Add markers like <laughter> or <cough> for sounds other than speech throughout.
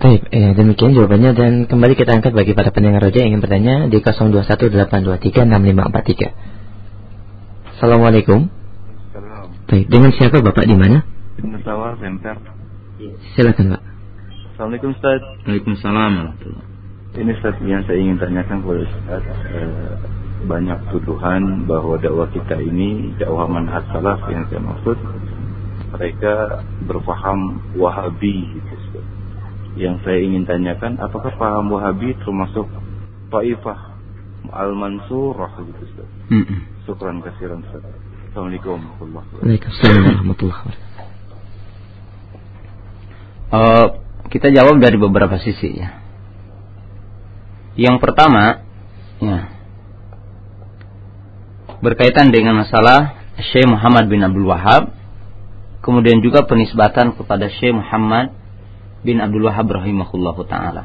Baik, eh, demikian jawabannya dan kembali kita angkat bagi para pendengar roja yang ingin bertanya di 0218236543. Assalamualaikum. Salam. Baik, dengan siapa Bapak di mana? Ibnu Sawal, Center. Silakan, Pak. Assalamualaikum Ustaz. Waalaikumsalam Ini Ustaz yang saya ingin tanyakan kepada Ustaz. Eh, banyak tuduhan bahwa dakwah kita ini dakwah manhaj salaf yang saya maksud mereka berpaham wahabi gitu. Yang saya ingin tanyakan apakah paham wahabi termasuk taifah al-mansurah gitu Ustaz. Mm -mm. Syukran kasiran Ustaz. Assalamualaikum warahmatullahi wabarakatuh. Waalaikumsalam warahmatullahi wabarakatuh. Uh, kita jawab dari beberapa sisi ya. Yang pertama, ya, berkaitan dengan masalah Syekh Muhammad bin Abdul Wahab, kemudian juga penisbatan kepada Syekh Muhammad bin Abdul Wahab rahimahullah taala.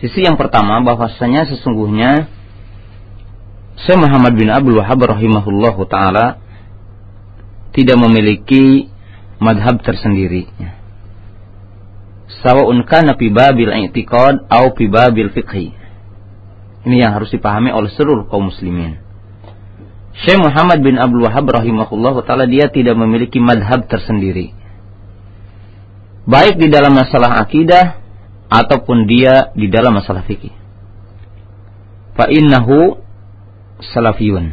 Sisi yang pertama bahwasanya sesungguhnya Syekh Muhammad bin Abdul Wahab rahimahullah taala tidak memiliki madhab tersendiri. Sawa'un kana fi babil i'tiqad au fi babil fiqhi. Ini yang harus dipahami oleh seluruh kaum muslimin. Syekh Muhammad bin Abdul Wahab rahimahullah taala dia tidak memiliki madhab tersendiri. Baik di dalam masalah akidah ataupun dia di dalam masalah fikih. Fa innahu salafiyun.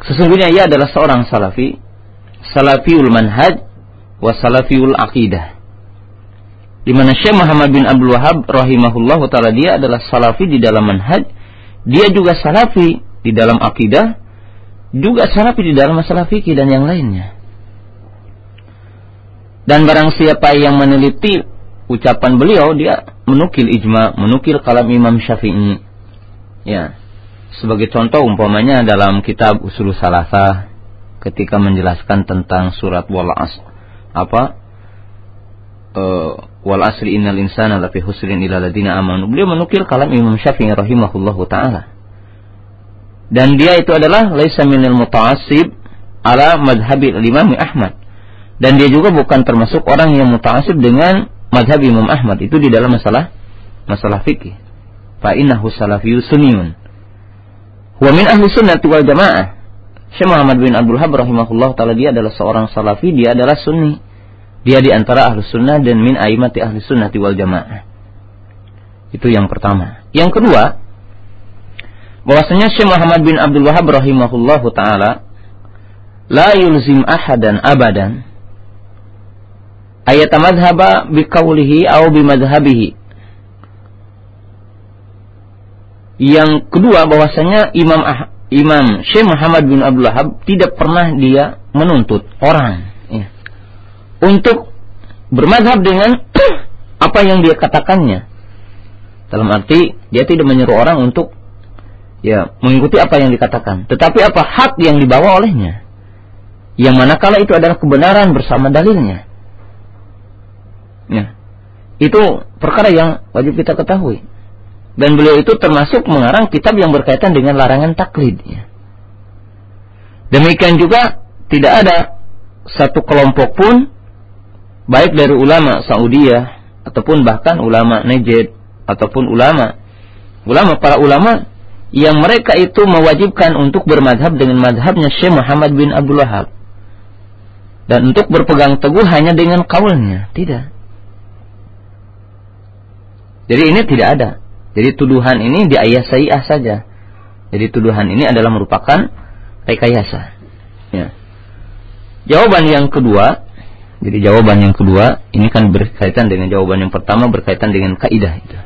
Sesungguhnya ia adalah seorang salafi, salafiul manhaj wasalafiul aqidah. Di mana Syekh Muhammad bin Abdul Wahab rahimahullah taala dia adalah salafi di dalam manhaj, dia juga salafi di dalam akidah, juga salafi di dalam masalah fikih dan yang lainnya. Dan barang siapa yang meneliti ucapan beliau, dia menukil ijma, menukil kalam Imam Syafi'i. Ya. Sebagai contoh umpamanya dalam kitab Usul Salasah ketika menjelaskan tentang surat wal asr apa uh, wal asri innal insana lafi husrin ila ladina amanu. Beliau menukil kalam Imam Syafi'i rahimahullahu taala. Dan dia itu adalah laisa minal muta'assib ala madhabi Imam Ahmad. Dan dia juga bukan termasuk orang yang muta'assib dengan madhab Imam Ahmad. Itu di dalam masalah masalah fikih. Fa innahu salafiyyu sunniyun. Wa min ahli sunnati wal jamaah. Syekh Muhammad bin Abdul Hab rahimahullah taala dia adalah seorang salafi, dia adalah sunni. Dia di antara ahli sunnah dan min aimati ahli sunnah wal jamaah. Itu yang pertama. Yang kedua, bahwasanya Syekh Muhammad bin Abdul Wahab rahimahullah taala la yulzim ahadan abadan ayat madhaba biqaulihi au bimadhabihi. Yang kedua bahwasanya Imam ah Imam Syekh Muhammad bin Abdul Wahab tidak pernah dia menuntut orang ya, untuk bermadhab dengan <clears throat> apa yang dia katakannya. Dalam arti dia tidak menyuruh orang untuk ya mengikuti apa yang dikatakan, tetapi apa hak yang dibawa olehnya. Yang manakala itu adalah kebenaran bersama dalilnya. Ya. Itu perkara yang wajib kita ketahui. Dan beliau itu termasuk mengarang kitab yang berkaitan dengan larangan taklid. Ya. Demikian juga tidak ada satu kelompok pun baik dari ulama Saudiyah ataupun bahkan ulama Najd ataupun ulama ulama para ulama yang mereka itu mewajibkan untuk bermadhab dengan madhabnya Syekh Muhammad bin Abdul Wahab dan untuk berpegang teguh hanya dengan kaulnya tidak jadi ini tidak ada jadi tuduhan ini diayasaiah saja. Jadi tuduhan ini adalah merupakan rekayasa. Ya. Jawaban yang kedua, jadi jawaban yang kedua ini kan berkaitan dengan jawaban yang pertama berkaitan dengan kaidah itu.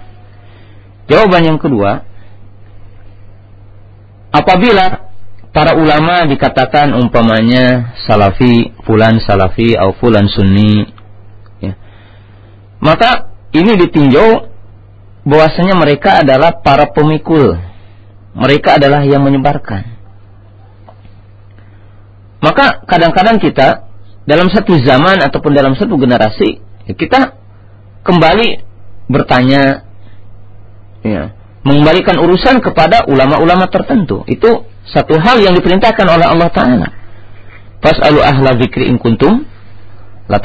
Jawaban yang kedua, apabila para ulama dikatakan umpamanya salafi, fulan salafi, atau fulan sunni, ya, maka ini ditinjau bahwasanya mereka adalah para pemikul. Mereka adalah yang menyebarkan. Maka kadang-kadang kita dalam satu zaman ataupun dalam satu generasi ya kita kembali bertanya ya, mengembalikan urusan kepada ulama-ulama tertentu. Itu satu hal yang diperintahkan oleh Allah taala. Fas'alu ahla dzikri in kuntum la.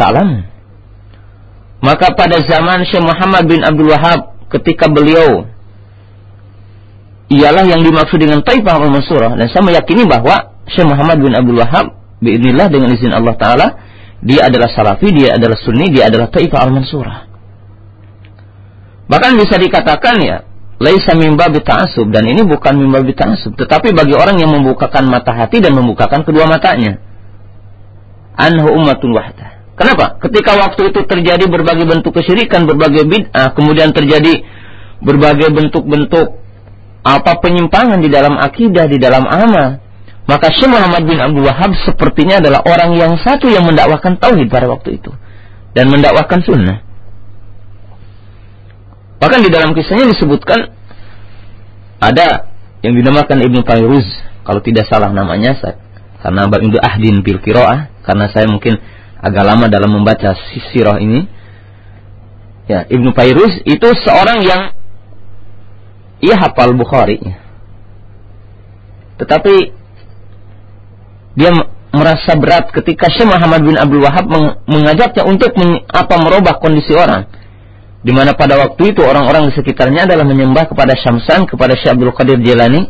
Maka pada zaman Syekh Muhammad bin Abdul Wahab ketika beliau ialah yang dimaksud dengan Taifah al-Mansurah dan saya meyakini bahwa Syekh Muhammad bin Abdul Wahab biidznillah dengan izin Allah taala dia adalah salafi, dia adalah sunni, dia adalah Taifah al-Mansurah. Bahkan bisa dikatakan ya, laisa min babi ta'assub dan ini bukan min babi ta'assub, tetapi bagi orang yang membukakan mata hati dan membukakan kedua matanya. Anhu ummatun wahdah. Kenapa? Ketika waktu itu terjadi berbagai bentuk kesyirikan, berbagai bid'ah, kemudian terjadi berbagai bentuk-bentuk apa penyimpangan di dalam akidah, di dalam amal, maka Syekh Muhammad bin Abdul Wahab sepertinya adalah orang yang satu yang mendakwahkan tauhid pada waktu itu dan mendakwahkan sunnah. Bahkan di dalam kisahnya disebutkan ada yang dinamakan Ibnu Fairuz, kalau tidak salah namanya karena Ibnu Ahdin bil Kiroah, karena saya mungkin agak lama dalam membaca sirah ini. Ya, Ibnu Fairuz itu seorang yang ia hafal Bukhari. Tetapi dia merasa berat ketika Syekh Muhammad bin Abdul Wahab mengajaknya untuk men, apa merubah kondisi orang. Di mana pada waktu itu orang-orang di sekitarnya adalah menyembah kepada Syamsan, kepada Syekh Abdul Qadir Jilani.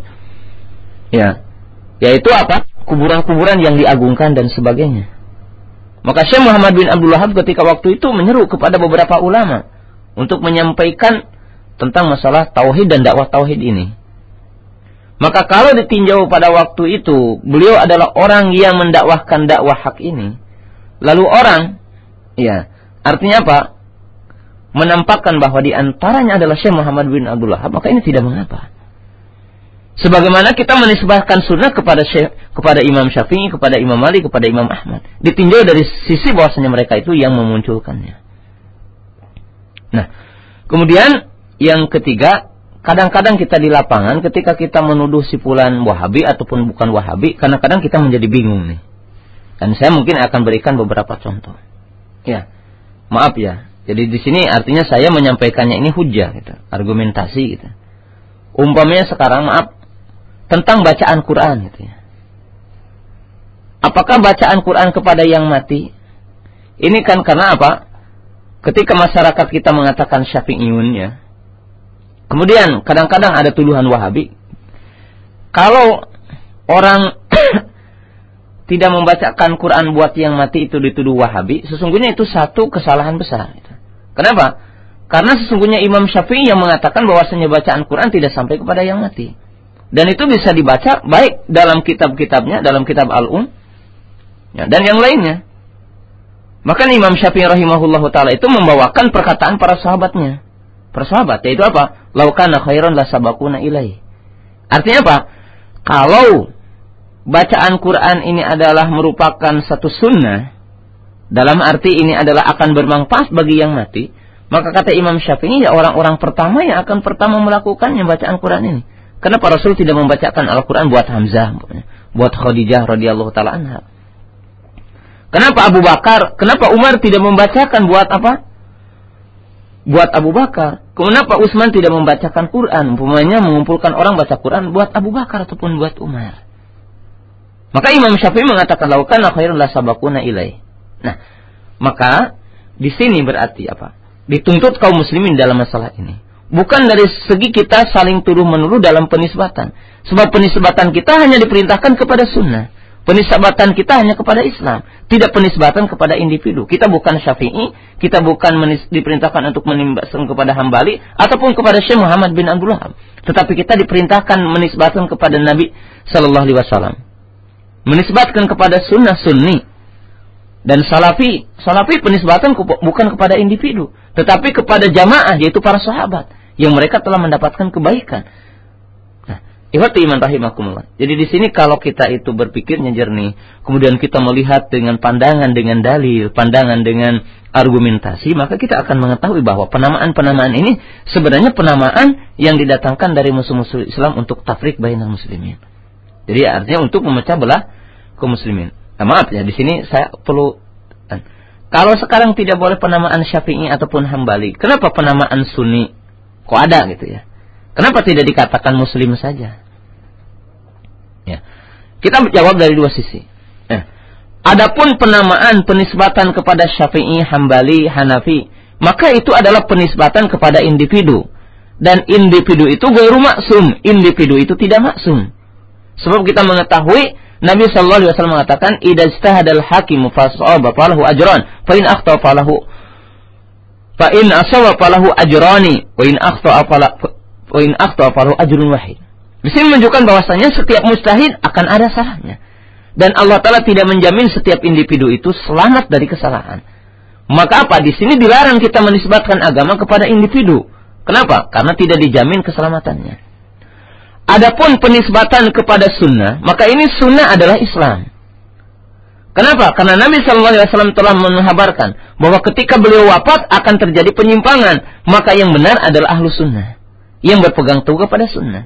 Ya. Yaitu apa? Kuburan-kuburan yang diagungkan dan sebagainya. Maka Syekh Muhammad bin Abdul Wahab ketika waktu itu menyeru kepada beberapa ulama untuk menyampaikan tentang masalah tauhid dan dakwah tauhid ini. Maka kalau ditinjau pada waktu itu, beliau adalah orang yang mendakwahkan dakwah hak ini. Lalu orang, ya, artinya apa? Menampakkan bahwa di antaranya adalah Syekh Muhammad bin Abdullah, maka ini tidak mengapa. Sebagaimana kita menisbahkan sunnah kepada Syekh, kepada Imam Syafi'i, kepada Imam Malik, kepada Imam Ahmad. Ditinjau dari sisi bahwasanya mereka itu yang memunculkannya. Nah, kemudian yang ketiga, kadang-kadang kita di lapangan ketika kita menuduh si fulan Wahabi ataupun bukan Wahabi, kadang-kadang kita menjadi bingung nih. Dan saya mungkin akan berikan beberapa contoh. Ya, maaf ya. Jadi di sini artinya saya menyampaikannya ini hujah gitu, argumentasi gitu. Umpamanya sekarang maaf tentang bacaan Quran gitu ya. Apakah bacaan Quran kepada yang mati? Ini kan karena apa? Ketika masyarakat kita mengatakan syafi'iyun ya, Kemudian kadang-kadang ada tuduhan Wahabi. Kalau orang <coughs> tidak membacakan Quran buat yang mati itu dituduh Wahabi, sesungguhnya itu satu kesalahan besar. Kenapa? Karena sesungguhnya Imam Syafi'i yang mengatakan bahwasanya bacaan Quran tidak sampai kepada yang mati. Dan itu bisa dibaca baik dalam kitab-kitabnya, dalam kitab Al-Um, ya, dan yang lainnya. Maka Imam Syafi'i rahimahullah taala itu membawakan perkataan para sahabatnya persahabat yaitu apa? Laukana khairan la sabakuna ilaih. Artinya apa? Kalau bacaan Quran ini adalah merupakan satu sunnah, dalam arti ini adalah akan bermanfaat bagi yang mati, maka kata Imam Syafi'i ya orang-orang pertama yang akan pertama melakukannya bacaan Quran ini. Kenapa Rasul tidak membacakan Al-Quran buat Hamzah, buat Khadijah radhiyallahu taala anha? Kenapa Abu Bakar, kenapa Umar tidak membacakan buat apa? buat Abu Bakar. Kenapa Utsman tidak membacakan Quran? Umpamanya mengumpulkan orang baca Quran buat Abu Bakar ataupun buat Umar. Maka Imam Syafi'i mengatakan laukan la sabakuna ilai. Nah, maka di sini berarti apa? Dituntut kaum muslimin dalam masalah ini. Bukan dari segi kita saling tuduh menuduh dalam penisbatan. Sebab penisbatan kita hanya diperintahkan kepada sunnah. Penisbatan kita hanya kepada Islam, tidak penisbatan kepada individu. Kita bukan Syafi'i, kita bukan diperintahkan untuk menisbatkan kepada Hambali ataupun kepada Syekh Muhammad bin Abdul Wahab. Tetapi kita diperintahkan menisbatkan kepada Nabi Sallallahu Alaihi Wasallam. Menisbatkan kepada sunnah sunni dan salafi. Salafi penisbatan bukan kepada individu, tetapi kepada jamaah yaitu para sahabat yang mereka telah mendapatkan kebaikan Ihwati iman rahimakumullah. Jadi di sini kalau kita itu berpikirnya jernih, kemudian kita melihat dengan pandangan dengan dalil, pandangan dengan argumentasi, maka kita akan mengetahui bahwa penamaan-penamaan ini sebenarnya penamaan yang didatangkan dari musuh-musuh Islam untuk tafrik bainal muslimin. Jadi artinya untuk memecah belah kaum muslimin. Nah, maaf ya, di sini saya perlu kalau sekarang tidak boleh penamaan Syafi'i ataupun Hambali, kenapa penamaan Sunni kok ada gitu ya? Kenapa tidak dikatakan muslim saja? Ya. Kita jawab dari dua sisi. Ya. Adapun penamaan penisbatan kepada Syafi'i, Hambali, Hanafi, maka itu adalah penisbatan kepada individu. Dan individu itu gairu maksum, individu itu tidak maksum. Sebab kita mengetahui Nabi sallallahu alaihi wasallam mengatakan idza ijtahadal hakimu fasaba falahu ajran fa in akhta falahu fa in asaba falahu ajrani wa in akhta wa in akhta falahu ajrun wahid. Di sini menunjukkan bahwasanya setiap mustahid akan ada salahnya. Dan Allah Ta'ala tidak menjamin setiap individu itu selamat dari kesalahan. Maka apa? Di sini dilarang kita menisbatkan agama kepada individu. Kenapa? Karena tidak dijamin keselamatannya. Adapun penisbatan kepada sunnah, maka ini sunnah adalah Islam. Kenapa? Karena Nabi Shallallahu Alaihi Wasallam telah menghabarkan bahwa ketika beliau wafat akan terjadi penyimpangan, maka yang benar adalah ahlu sunnah yang berpegang teguh kepada sunnah.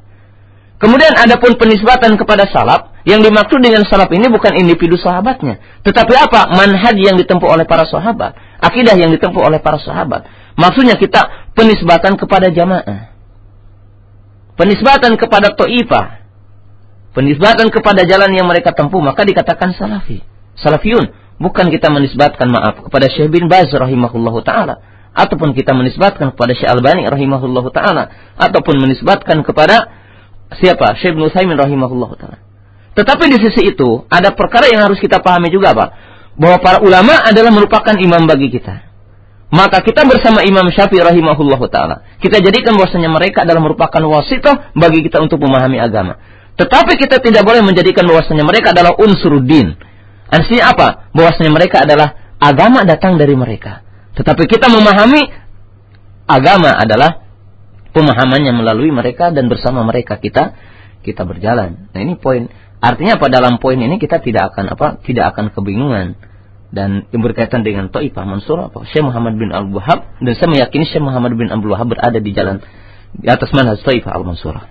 Kemudian adapun penisbatan kepada salaf, yang dimaksud dengan salaf ini bukan individu sahabatnya, tetapi apa? Manhaj yang ditempuh oleh para sahabat, akidah yang ditempuh oleh para sahabat. Maksudnya kita penisbatan kepada jamaah penisbatan kepada to'ifah, penisbatan kepada jalan yang mereka tempuh, maka dikatakan salafi. Salafiyun, bukan kita menisbatkan maaf kepada Syekh bin Baz rahimahullahu taala, ataupun kita menisbatkan kepada Syekh Albani rahimahullahu taala, ataupun menisbatkan kepada siapa? Syekh bin Utsaimin rahimahullahu taala. Tetapi di sisi itu ada perkara yang harus kita pahami juga Pak, bahwa para ulama adalah merupakan imam bagi kita maka kita bersama Imam Syafi'i rahimahullah taala kita jadikan bahwasanya mereka adalah merupakan wasitah bagi kita untuk memahami agama. Tetapi kita tidak boleh menjadikan bahwasanya mereka adalah unsuruddin. Artinya apa? Bahwasanya mereka adalah agama datang dari mereka. Tetapi kita memahami agama adalah pemahamannya melalui mereka dan bersama mereka kita kita berjalan. Nah ini poin. Artinya apa dalam poin ini kita tidak akan apa? Tidak akan kebingungan dan yang berkaitan dengan Taifah Mansur apa Syekh Muhammad bin Al Wahab dan saya meyakini Syekh Muhammad bin Abdul Wahab berada di jalan di atas manhaj Taifah Al Mansurah.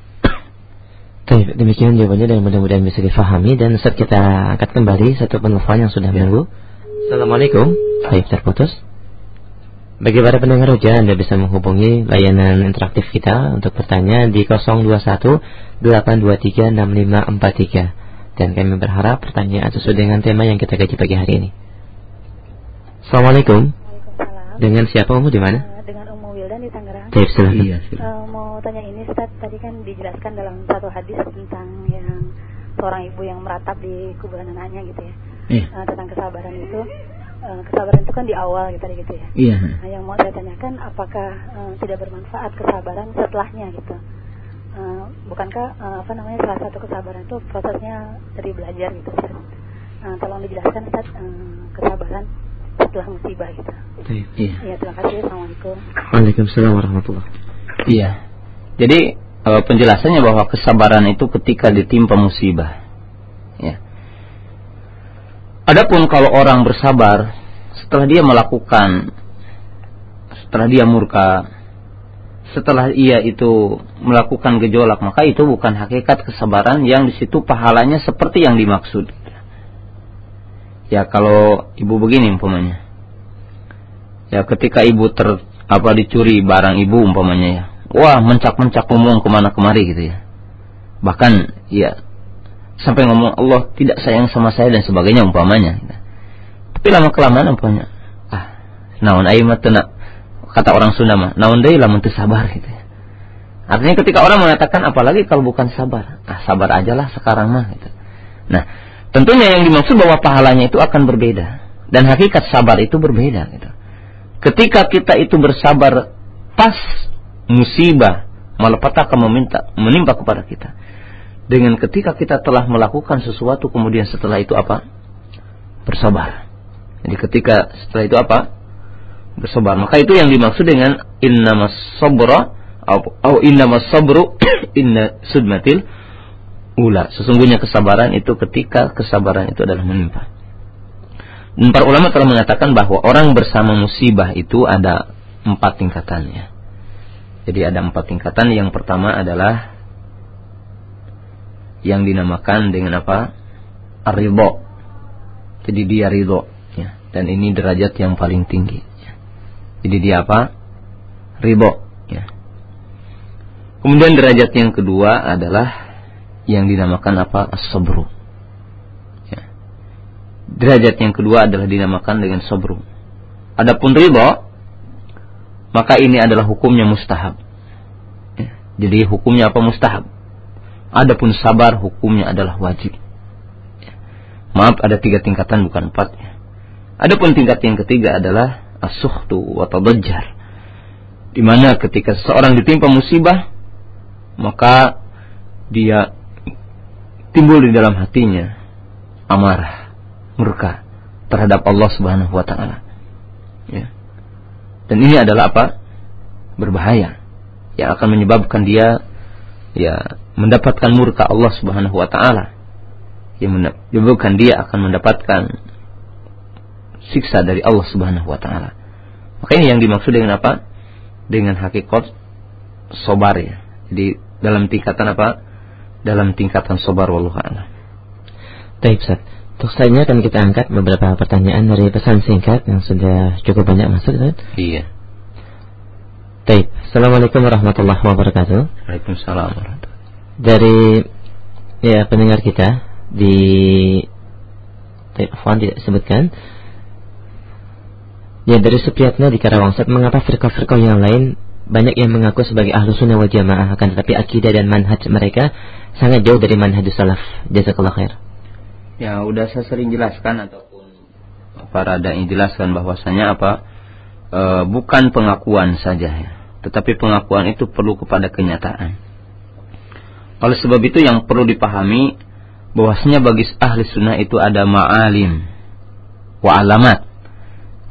Baik, demikian jawabannya dan mudah-mudahan bisa difahami dan saat kita angkat kembali satu penelpon yang sudah menunggu. Assalamualaikum. Baik, terputus. Bagi para pendengar roja, Anda bisa menghubungi layanan interaktif kita untuk bertanya di 021 823 6543 dan kami berharap pertanyaan sesuai dengan tema yang kita kaji pagi hari ini. Assalamualaikum. Dengan siapa Umu di mana? Uh, dengan Baik, silakan. Iya, uh, mau tanya ini Ustaz, tadi kan dijelaskan dalam satu hadis tentang yang seorang ibu yang meratap di kuburan anaknya gitu ya. Iya. Uh, tentang kesabaran itu. Uh, kesabaran itu kan di awal gitu gitu ya. Iya. Nah, yang mau saya tanyakan apakah uh, tidak bermanfaat kesabaran setelahnya gitu? Uh, bukankah uh, apa namanya salah satu kesabaran itu prosesnya dari belajar gitu Ustaz? Uh, tolong dijelaskan Ustaz uh, kesabaran setelah musibah gitu. Iya. Iya, terima kasih. Assalamualaikum. Waalaikumsalam warahmatullahi Iya. Jadi uh, penjelasannya bahwa kesabaran itu ketika ditimpa musibah. Ya. Adapun kalau orang bersabar setelah dia melakukan setelah dia murka setelah ia itu melakukan gejolak maka itu bukan hakikat kesabaran yang di situ pahalanya seperti yang dimaksud ya kalau ibu begini umpamanya. Ya ketika ibu ter apa dicuri barang ibu umpamanya ya. Wah mencak-mencak ngomong ke mana kemari gitu ya. Bahkan ya sampai ngomong Allah tidak sayang sama saya dan sebagainya umpamanya. Tapi lama kelamaan umpamanya ah naon ayo mah kata orang Sunda mah naon deui lamun teu sabar gitu ya. Artinya ketika orang mengatakan apalagi kalau bukan sabar. Ah sabar aja lah sekarang mah gitu. Nah Tentunya yang dimaksud bahwa pahalanya itu akan berbeda dan hakikat sabar itu berbeda gitu. Ketika kita itu bersabar pas musibah malapetaka meminta menimpa kepada kita dengan ketika kita telah melakukan sesuatu kemudian setelah itu apa? bersabar. Jadi ketika setelah itu apa? bersabar. Maka itu yang dimaksud dengan innamas sabra atau innamas sabru <clears throat> inna sudmatil ula. Sesungguhnya kesabaran itu ketika kesabaran itu adalah menimpa. Dan para ulama telah mengatakan bahwa orang bersama musibah itu ada empat tingkatannya. Jadi ada empat tingkatan. Yang pertama adalah yang dinamakan dengan apa? Ridho. Jadi dia ridho. Ya. Dan ini derajat yang paling tinggi. Ya. Jadi dia apa? Ridho. Ya. Kemudian derajat yang kedua adalah yang dinamakan apa? As-sabru. Ya. Derajat yang kedua adalah dinamakan dengan sabru. Adapun ridho maka ini adalah hukumnya mustahab. Ya. Jadi hukumnya apa mustahab? Adapun sabar hukumnya adalah wajib. Ya. Maaf ada tiga tingkatan bukan empat. Ya. Adapun tingkat yang ketiga adalah as-sukhtu wa tadajjar. Di mana ketika seseorang ditimpa musibah maka dia timbul di dalam hatinya amarah, murka terhadap Allah Subhanahu wa taala. Ya. Dan ini adalah apa? Berbahaya. Yang akan menyebabkan dia ya mendapatkan murka Allah Subhanahu wa taala. Yang menyebabkan dia akan mendapatkan siksa dari Allah Subhanahu wa taala. Maka ini yang dimaksud dengan apa? Dengan hakikat sobar ya. Jadi dalam tingkatan apa? Dalam tingkatan sobar wallahu a'lam. Baik, Ustaz. Untuk selanjutnya akan kita angkat beberapa pertanyaan dari pesan singkat yang sudah cukup banyak masuk, kan? Iya. Baik. Assalamualaikum warahmatullahi wabarakatuh. Waalaikumsalam Dari ya pendengar kita di telepon tidak disebutkan. Ya dari Supriyatna di Karawang, Ustaz, mengapa firqah-firqah yang lain banyak yang mengaku sebagai ahlu sunnah wal jamaah akan tetapi akidah dan manhaj mereka sangat jauh dari manhaj salaf. Jazakallah khair. Ya, udah saya sering jelaskan ataupun para dai jelaskan bahwasanya apa? E, bukan pengakuan saja ya, tetapi pengakuan itu perlu kepada kenyataan. Oleh sebab itu yang perlu dipahami bahwasanya bagi ahli sunnah itu ada ma'alim wa alamat.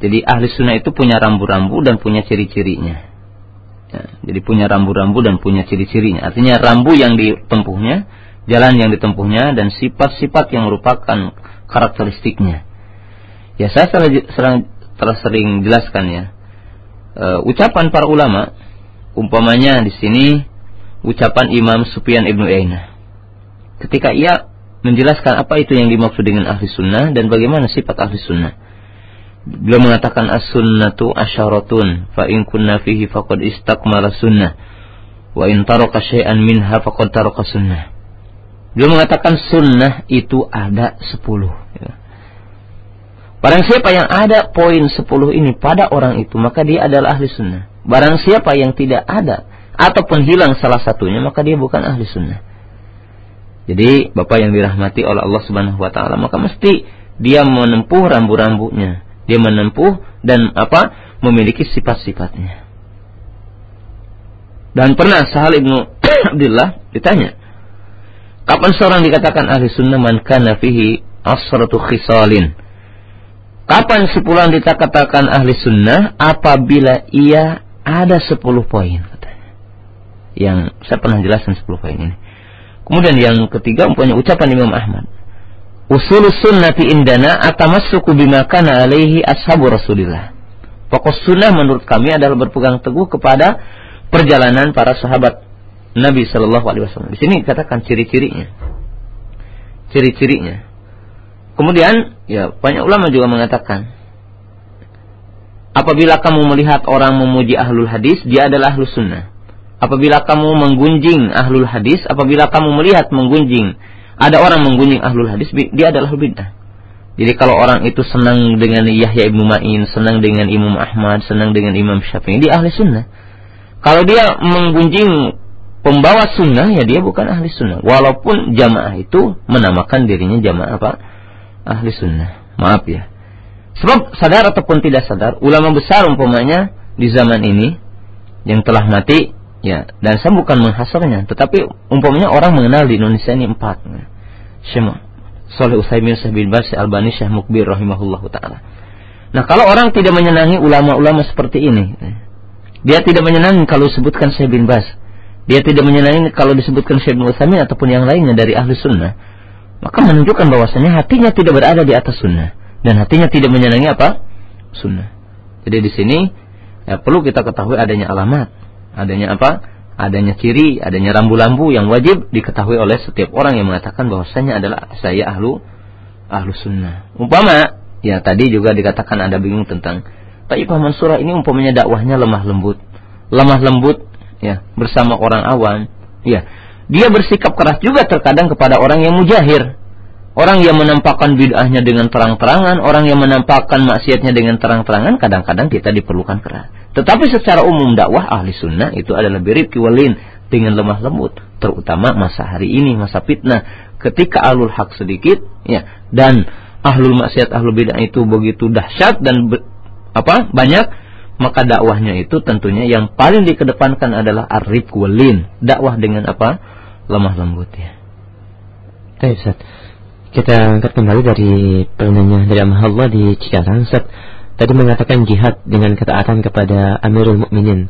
Jadi ahli sunnah itu punya rambu-rambu dan punya ciri-cirinya. Ya, jadi punya rambu-rambu dan punya ciri-cirinya. Artinya rambu yang ditempuhnya jalan yang ditempuhnya dan sifat-sifat yang merupakan karakteristiknya. Ya saya telah sering jelaskan ya. E, ucapan para ulama, umpamanya di sini ucapan Imam Sufyan ibnu Aina. Ketika ia menjelaskan apa itu yang dimaksud dengan ahli sunnah dan bagaimana sifat ahli sunnah. Beliau mengatakan as-sunnatu asyaratun fa in kunna fihi faqad istakmala sunnah wa in taraka syai'an minha faqad taraka sunnah. Dia mengatakan sunnah itu ada sepuluh. Ya. Barang siapa yang ada poin sepuluh ini pada orang itu, maka dia adalah ahli sunnah. Barang siapa yang tidak ada, ataupun hilang salah satunya, maka dia bukan ahli sunnah. Jadi, Bapak yang dirahmati oleh Allah Subhanahu wa taala, maka mesti dia menempuh rambu-rambunya. Dia menempuh dan apa? memiliki sifat-sifatnya. Dan pernah Sahal Ibnu Abdullah ditanya, Kapan seorang dikatakan ahli sunnah man kana fihi asratu khisalin? Kapan sepuluhan dikatakan ahli sunnah? Apabila ia ada sepuluh poin katanya. Yang saya pernah jelaskan sepuluh poin ini. Kemudian yang ketiga mempunyai ucapan Imam Ahmad. Usul sunnati indana atamassuku bima kana alaihi ashabu Rasulillah. Pokok sunnah menurut kami adalah berpegang teguh kepada perjalanan para sahabat Nabi Shallallahu Alaihi Wasallam. Di sini katakan ciri-cirinya, ciri-cirinya. Kemudian ya banyak ulama juga mengatakan apabila kamu melihat orang memuji ahlul hadis, dia adalah ahlus sunnah. Apabila kamu menggunjing ahlul hadis, apabila kamu melihat menggunjing ada orang menggunjing ahlul hadis, dia adalah bid'ah. Jadi kalau orang itu senang dengan Yahya ibnu Ma'in, senang dengan Imam Ahmad, senang dengan Imam Syafi'i, dia ahli sunnah. Kalau dia menggunjing pembawa sunnah ya dia bukan ahli sunnah. Walaupun jamaah itu menamakan dirinya jamaah apa? Ahli sunnah. Maaf ya. Sebab sadar ataupun tidak sadar, ulama besar umpamanya di zaman ini yang telah mati, ya, dan saya bukan menghasarnya, tetapi umpamanya orang mengenal di Indonesia ini empat. Syekh Soleh Utsaimin, Syekh bin Bas, Albani, Syekh Mukbir rahimahullahu taala. Nah, kalau orang tidak menyenangi ulama-ulama seperti ini, dia tidak menyenangi kalau sebutkan Syekh bin Bas, dia tidak menyenangi kalau disebutkan Syekh bin Utsaimin ataupun yang lainnya dari ahli sunnah, maka menunjukkan bahwasanya hatinya tidak berada di atas sunnah. Dan hatinya tidak menyenangi apa? Sunnah. Jadi di sini ya, perlu kita ketahui adanya alamat, adanya apa, adanya ciri, adanya rambu-rambu yang wajib diketahui oleh setiap orang yang mengatakan bahwasanya adalah saya ahlu ahlu sunnah. Umpama ya tadi juga dikatakan ada bingung tentang tapi Pak Mansura ini umpamanya dakwahnya lemah lembut. Lemah lembut ya bersama orang awam ya dia bersikap keras juga terkadang kepada orang yang mujahir orang yang menampakkan bid'ahnya dengan terang-terangan orang yang menampakkan maksiatnya dengan terang-terangan kadang-kadang kita diperlukan keras Tetapi secara umum dakwah ahli sunnah itu adalah biribki walin dengan lemah lembut, terutama masa hari ini, masa fitnah, ketika ahlul hak sedikit, ya, dan ahlul maksiat ahlul bidah itu begitu dahsyat dan be, apa banyak, maka dakwahnya itu tentunya yang paling dikedepankan adalah arif walin, dakwah dengan apa lemah lembut ya. Ustaz. Kita angkat kembali dari penanya dari Allah di Cikarang, Ustaz. Tadi mengatakan jihad dengan ketaatan kepada Amirul Mukminin.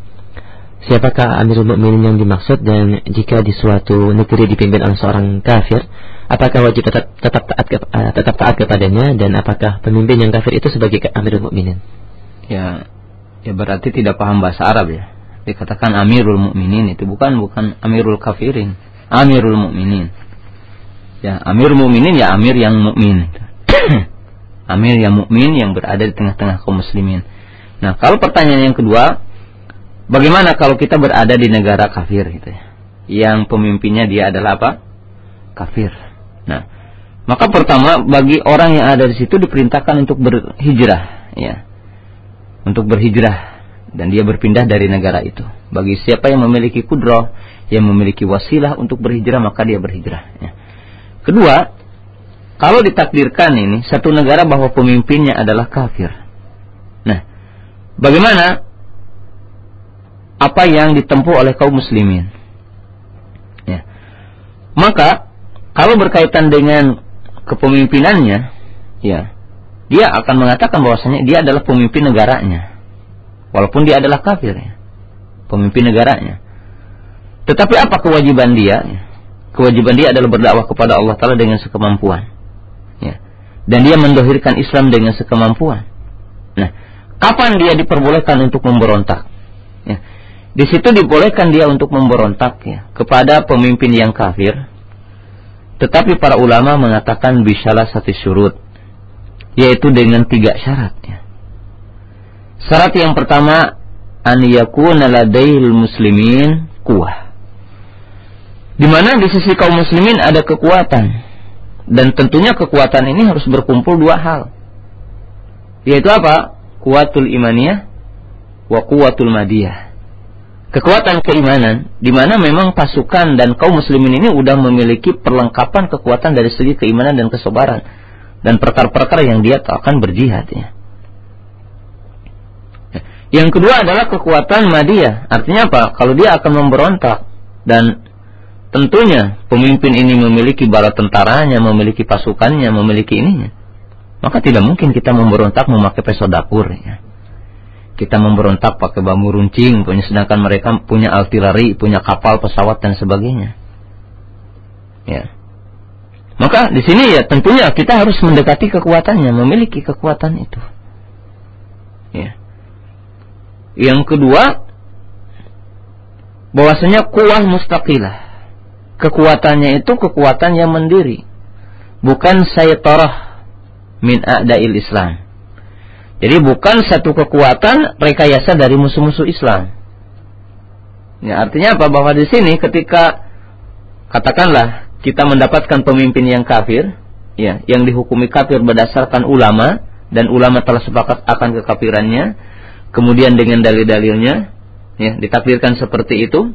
Siapakah Amirul Mukminin yang dimaksud dan jika di suatu negeri dipimpin oleh seorang kafir, apakah wajib tetap tetap taat uh, tetap taat kepadanya dan apakah pemimpin yang kafir itu sebagai Amirul Mukminin? Ya, ya berarti tidak paham bahasa Arab ya. Dikatakan Amirul Mukminin itu bukan bukan Amirul Kafirin, Amirul Mukminin. Ya, Amir mukminin ya Amir yang mukmin. <clears throat> amir yang mukmin yang berada di tengah-tengah kaum muslimin. Nah, kalau pertanyaan yang kedua, bagaimana kalau kita berada di negara kafir gitu ya? Yang pemimpinnya dia adalah apa? Kafir. Nah, maka pertama bagi orang yang ada di situ diperintahkan untuk berhijrah, ya. Untuk berhijrah dan dia berpindah dari negara itu. Bagi siapa yang memiliki kudroh, yang memiliki wasilah untuk berhijrah, maka dia berhijrah. Ya. Kedua, kalau ditakdirkan ini satu negara bahwa pemimpinnya adalah kafir. Nah, bagaimana apa yang ditempuh oleh kaum muslimin? Ya. Maka kalau berkaitan dengan kepemimpinannya, ya, dia akan mengatakan bahwasanya dia adalah pemimpin negaranya. Walaupun dia adalah kafir ya. Pemimpin negaranya. Tetapi apa kewajiban dia? Ya kewajiban dia adalah berdakwah kepada Allah Taala dengan sekemampuan. Dan dia mendohirkan Islam dengan sekemampuan. Nah, kapan dia diperbolehkan untuk memberontak? Ya. Di situ dibolehkan dia untuk memberontak ya kepada pemimpin yang kafir. Tetapi para ulama mengatakan bisalah satu syurut, yaitu dengan tiga syarat. Ya. Syarat yang pertama, an yakuna ladail muslimin kuah di mana di sisi kaum muslimin ada kekuatan dan tentunya kekuatan ini harus berkumpul dua hal yaitu apa kuatul imaniyah wa kuatul madiyah kekuatan keimanan di mana memang pasukan dan kaum muslimin ini sudah memiliki perlengkapan kekuatan dari segi keimanan dan kesabaran dan perkara-perkara yang dia akan berjihad ya. Yang kedua adalah kekuatan madiyah. Artinya apa? Kalau dia akan memberontak dan Tentunya pemimpin ini memiliki bala tentaranya, memiliki pasukannya, memiliki ininya. Maka tidak mungkin kita memberontak memakai peso dapur. Ya. Kita memberontak pakai bambu runcing, punya sedangkan mereka punya artileri, punya kapal, pesawat dan sebagainya. Ya. Maka di sini ya tentunya kita harus mendekati kekuatannya, memiliki kekuatan itu. Ya. Yang kedua, bahwasanya kuah mustaqilah kekuatannya itu kekuatan yang mendiri. Bukan saytarah min a'dail Islam. Jadi bukan satu kekuatan rekayasa dari musuh-musuh Islam. Ya artinya apa? Bahwa di sini ketika katakanlah kita mendapatkan pemimpin yang kafir ya yang dihukumi kafir berdasarkan ulama dan ulama telah sepakat akan kekafirannya kemudian dengan dalil-dalilnya ya ditakdirkan seperti itu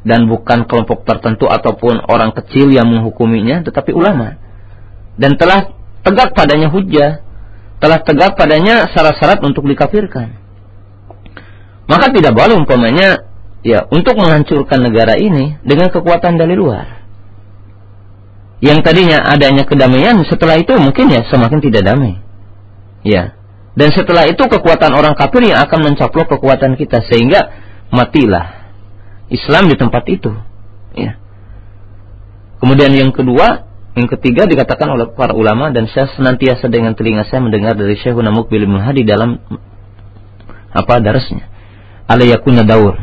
dan bukan kelompok tertentu ataupun orang kecil yang menghukuminya tetapi ulama. Dan telah tegak padanya hujah telah tegak padanya syarat-syarat untuk dikafirkan. Maka tidak boleh umpamanya ya untuk menghancurkan negara ini dengan kekuatan dari luar. Yang tadinya adanya kedamaian setelah itu mungkin ya semakin tidak damai. Ya. Dan setelah itu kekuatan orang kafir yang akan mencaplok kekuatan kita sehingga matilah Islam di tempat itu. Ya. Kemudian yang kedua, yang ketiga dikatakan oleh para ulama dan saya senantiasa dengan telinga saya mendengar dari Syekh Namuk bin Hadi dalam apa darasnya. Alayakuna daur.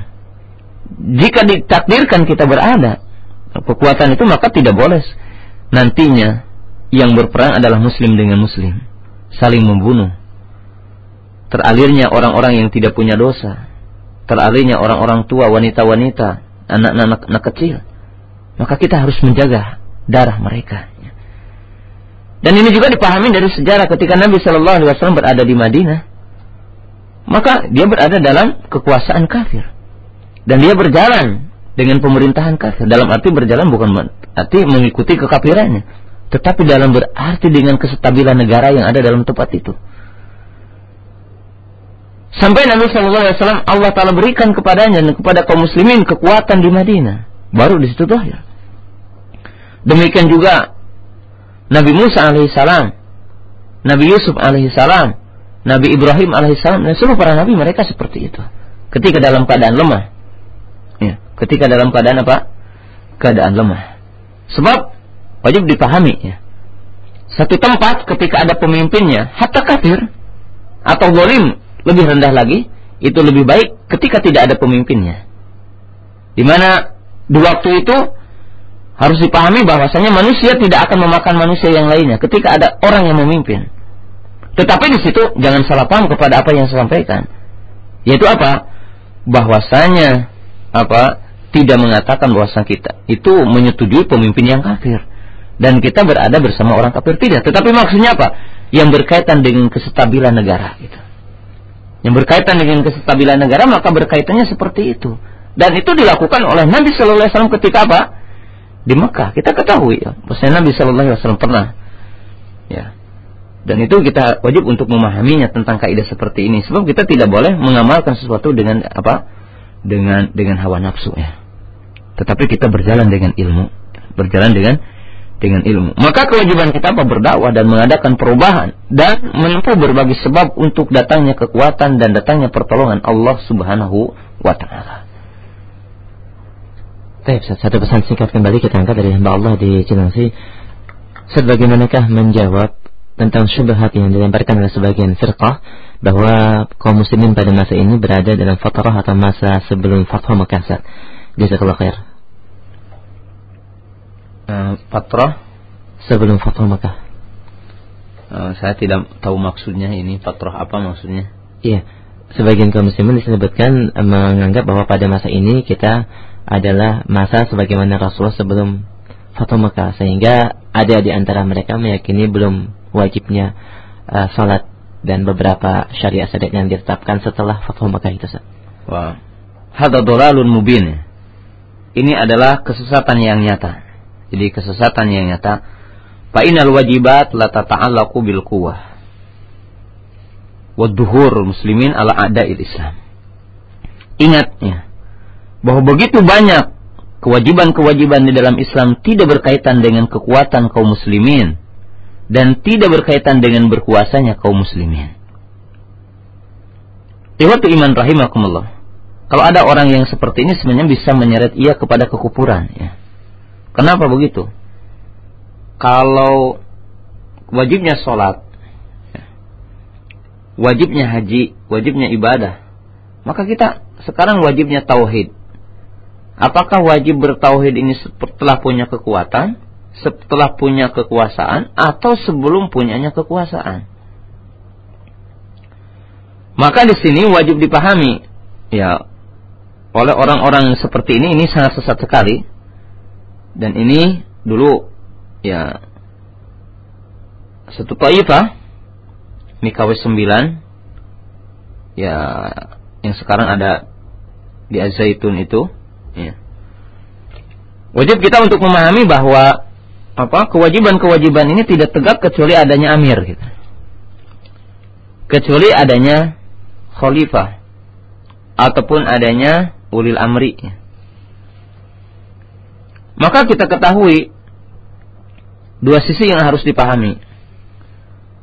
Jika ditakdirkan kita berada kekuatan itu maka tidak boleh nantinya yang berperang adalah muslim dengan muslim saling membunuh teralirnya orang-orang yang tidak punya dosa teralihnya orang-orang tua, wanita-wanita, anak-anak kecil. Maka kita harus menjaga darah mereka. Dan ini juga dipahami dari sejarah ketika Nabi Shallallahu Alaihi Wasallam berada di Madinah. maka dia berada dalam kekuasaan kafir. Dan dia berjalan dengan pemerintahan kafir. Dalam arti berjalan bukan arti mengikuti kekafirannya. Tetapi dalam berarti dengan kestabilan negara yang ada dalam tempat itu. Sampai Nabi Shallallahu Alaihi Wasallam Allah Taala berikan kepadanya dan kepada kaum muslimin kekuatan di Madinah. Baru di situ ya. Demikian juga Nabi Musa alaihissalam, Nabi Yusuf alaihissalam, Nabi Ibrahim alaihissalam dan seluruh para nabi mereka seperti itu. Ketika dalam keadaan lemah, ya, ketika dalam keadaan apa? Keadaan lemah. Sebab wajib dipahami ya. Satu tempat ketika ada pemimpinnya, hatta kafir atau zalim lebih rendah lagi, itu lebih baik ketika tidak ada pemimpinnya. Di mana di waktu itu harus dipahami bahwasanya manusia tidak akan memakan manusia yang lainnya ketika ada orang yang memimpin. Tetapi di situ jangan salah paham kepada apa yang saya sampaikan. Yaitu apa? Bahwasanya apa? Tidak mengatakan bahwasanya kita itu menyetujui pemimpin yang kafir dan kita berada bersama orang kafir tidak. Tetapi maksudnya apa? Yang berkaitan dengan kestabilan negara gitu. Yang berkaitan dengan kestabilan negara maka berkaitannya seperti itu. Dan itu dilakukan oleh Nabi Shallallahu Alaihi Wasallam ketika apa? di Mekah. Kita ketahui ya, bahwasanya Nabi Shallallahu Alaihi Wasallam pernah ya. Dan itu kita wajib untuk memahaminya tentang kaidah seperti ini. Sebab kita tidak boleh mengamalkan sesuatu dengan apa? Dengan dengan hawa nafsu ya. Tetapi kita berjalan dengan ilmu, berjalan dengan dengan ilmu. Maka kewajiban kita apa berdakwah dan mengadakan perubahan dan menempuh berbagai sebab untuk datangnya kekuatan dan datangnya pertolongan Allah Subhanahu wa taala. Baik, satu pesan singkat kembali kita angkat dari hamba Allah di Cilangsi. Sebagaimanakah menjawab tentang syubhat yang dilemparkan oleh sebagian firqah bahwa kaum muslimin pada masa ini berada dalam fatrah atau masa sebelum fatwa Makassar. Jazakallah khair. Uh, fatrah sebelum fatwa Makkah. Uh, saya tidak tahu maksudnya ini fatrah apa maksudnya? Iya. Sebagian kaum muslimin disebutkan menganggap bahwa pada masa ini kita adalah masa sebagaimana Rasulullah sebelum Fatwa Mekah sehingga ada di antara mereka meyakini belum wajibnya uh, salat dan beberapa syariat-syariat yang ditetapkan setelah Fatwa Mekah itu. Wah. Hadza dhalalun mubin. Ini adalah kesesatan yang nyata. Jadi kesesatan yang nyata. Fa innal wajibat la tata'allaqu bil quwwah. Wa muslimin ala a'da'il Islam. Ingat ya, bahwa begitu banyak kewajiban-kewajiban di dalam Islam tidak berkaitan dengan kekuatan kaum muslimin dan tidak berkaitan dengan berkuasanya kaum muslimin. Iwatu iman rahimakumullah. Kalau ada orang yang seperti ini sebenarnya bisa menyeret ia kepada kekufuran ya. Kenapa begitu? Kalau wajibnya sholat, ya, wajibnya haji, wajibnya ibadah, maka kita sekarang wajibnya tauhid. Apakah wajib bertauhid ini setelah punya kekuatan, setelah punya kekuasaan, atau sebelum punyanya kekuasaan? Maka di sini wajib dipahami, ya, oleh orang-orang seperti ini ini sangat sesat sekali. Dan ini dulu, ya, satu taifah, Mikawi 9, ya, yang sekarang ada di Azaitun itu, Ya. Wajib kita untuk memahami bahwa apa kewajiban-kewajiban ini tidak tegak kecuali adanya amir gitu. Kecuali adanya khalifah ataupun adanya ulil amri. Maka kita ketahui dua sisi yang harus dipahami.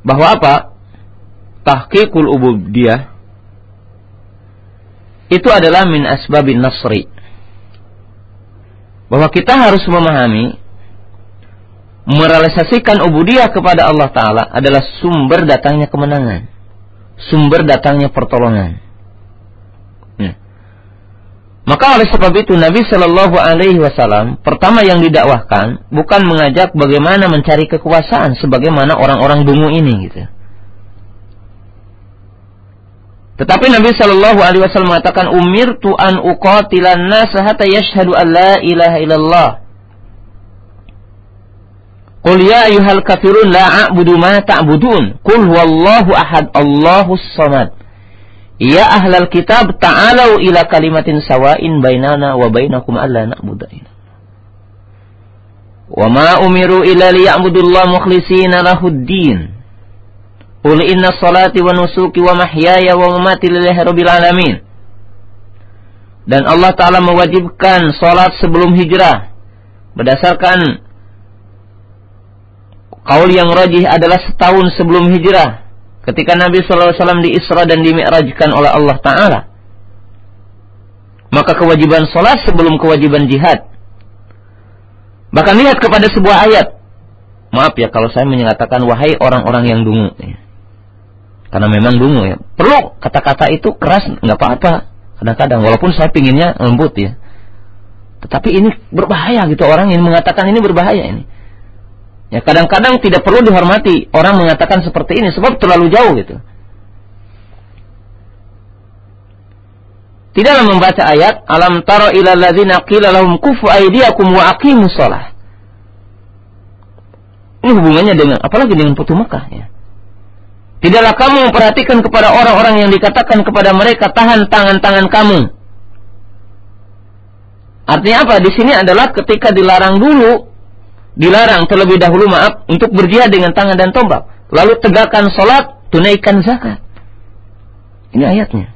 Bahwa apa? Tahqiqul ubudiyah itu adalah min asbabin nasri bahwa kita harus memahami merealisasikan ubudiyah kepada Allah Ta'ala adalah sumber datangnya kemenangan. Sumber datangnya pertolongan. Maka oleh sebab itu Nabi Shallallahu Alaihi Wasallam pertama yang didakwahkan bukan mengajak bagaimana mencari kekuasaan sebagaimana orang-orang dungu ini gitu. Tetapi Nabi Shallallahu Alaihi Wasallam mengatakan umir tuan uqatilan nas yashhadu an la ilaha illallah. Qul ya ayyuhal kafirun la a'budu ma ta'budun. Qul huwallahu ahad Allahus samad. Ya ahlal kitab ta'alau ila kalimatin sawa'in bainana wa bainakum alla na'budu Wa ma umiru illa liya'budullaha mukhlishina lahuddin. Qul inna salati wa nusuki wa mahyaya wa mamati lillahi rabbil alamin. Dan Allah Ta'ala mewajibkan salat sebelum hijrah. Berdasarkan kaul yang rajih adalah setahun sebelum hijrah ketika Nabi SAW di Isra dan dimi'rajkan oleh Allah Ta'ala. Maka kewajiban sholat sebelum kewajiban jihad. Bahkan lihat kepada sebuah ayat. Maaf ya kalau saya menyatakan wahai orang-orang yang dungu. Karena memang dungu ya. Perlu kata-kata itu keras nggak apa-apa. Kadang-kadang walaupun saya pinginnya lembut ya. Tetapi ini berbahaya gitu orang yang mengatakan ini berbahaya ini. Ya kadang-kadang tidak perlu dihormati orang mengatakan seperti ini sebab terlalu jauh gitu. Tidaklah membaca ayat alam taro ila ladzina lahum kufu aydiyakum wa aqimus shalah. Ini hubungannya dengan apalagi dengan Putu Mekah ya. Tidaklah kamu memperhatikan kepada orang-orang yang dikatakan kepada mereka tahan tangan-tangan kamu. Artinya apa? Di sini adalah ketika dilarang dulu dilarang terlebih dahulu maaf untuk berjihad dengan tangan dan tombak. Lalu tegakkan sholat, tunaikan zakat. Ini ayatnya.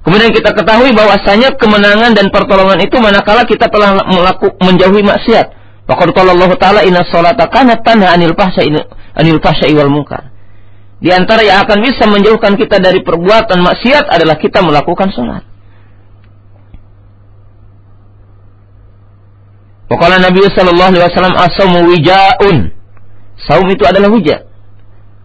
Kemudian kita ketahui bahwasanya kemenangan dan pertolongan itu manakala kita telah melaku, menjauhi maksiat. Faqad Allah taala inna sholata kanat tanha anil fahsya anil fahsya wal munkar. Di antara yang akan bisa menjauhkan kita dari perbuatan maksiat adalah kita melakukan sholat. Wakala Nabi Sallallahu Alaihi Wasallam asamu wijaun. Saum itu adalah wija.